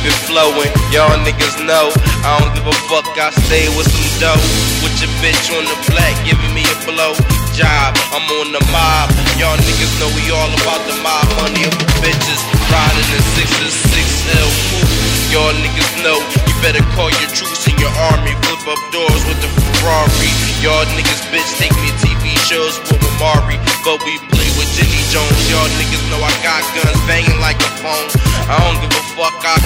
keep it flowing. Y'all niggas know I don't give a fuck. I stay with some dough. With your bitch on the black, giving me a blow job. I'm on the mob. Y'all niggas know we all about the mob money of the bitches. Riding in sixes, six L. Y'all niggas know you better call your troops in your army. Flip up doors with the Ferrari. Y'all niggas bitch take me TV shows with Amari, but we play with Jenny Jones. Y'all niggas know I got guns banging like a phone. I don't give a fuck. I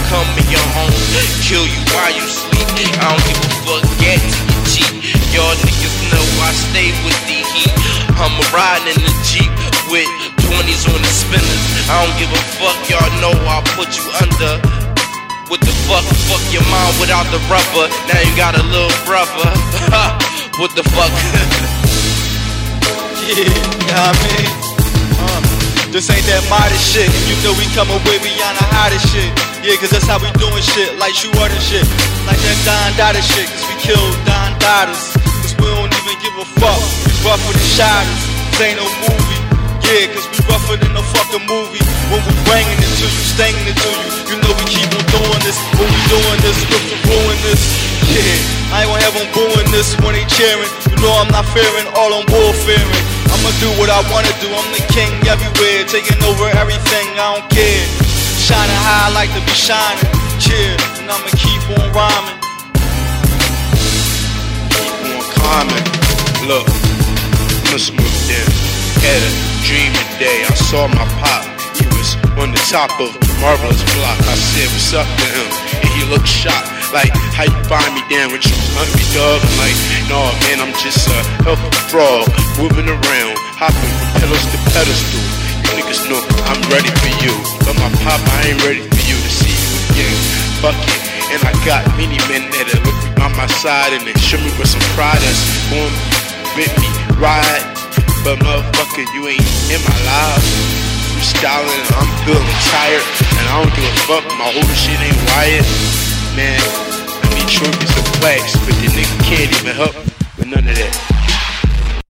kill you while you sleep. I don't give a fuck. Get to your cheap. Y'all niggas know I stay with the heat. I'm riding in the Jeep with 20s on the spinners. I don't give a fuck, y'all know I'll put you under. What the fuck? Fuck your mom without the rubber. Now you got a little brother. what the fuck? yeah, you know I mean? Uh, this ain't that modest shit. You know we coming way beyond the hottest shit. Yeah, cause that's how we doing shit. Like you and shit. Like that Don Dada shit. Cause we kill Don Dadas. Cause we don't even give a fuck. We rougher than shotters. This ain't no movie. Yeah, cause we rougher than a fucking movie. When we bringing it to you, stanging it to you. You know we keep on doing this. When we doing this, look for ruin this. Yeah, I ain't gonna have them booing this when they cheering. You know I'm not fearing, all on warfaring. I'ma do what I wanna do. I'm the king everywhere, taking over everything. I don't care. I like to be shining. Cheer, and I'ma keep on rhyming. Keep on climbing. Look, I'ma smooth down. Had a dream today. I saw my pop. He was on the top of Marvelous Block. I said, What's up to him? And he looked shocked. Like, how you find me down with you hungry dog? I'm like, no man, I'm just a healthy frog, moving around, hopping from pedals to pedestal. You niggas know I'm ready for you, but my pop, I ain't ready for you to see you again. Fuck it, and I got many men that are looking on my side and they show me with some pride that's going with me, ride. But motherfucker, you ain't in my life. I'm styling, I'm feeling tired, and I don't give a fuck. My whole shit ain't wired. Man, I need trophies and plaques, but the nigga can't even help with none of that.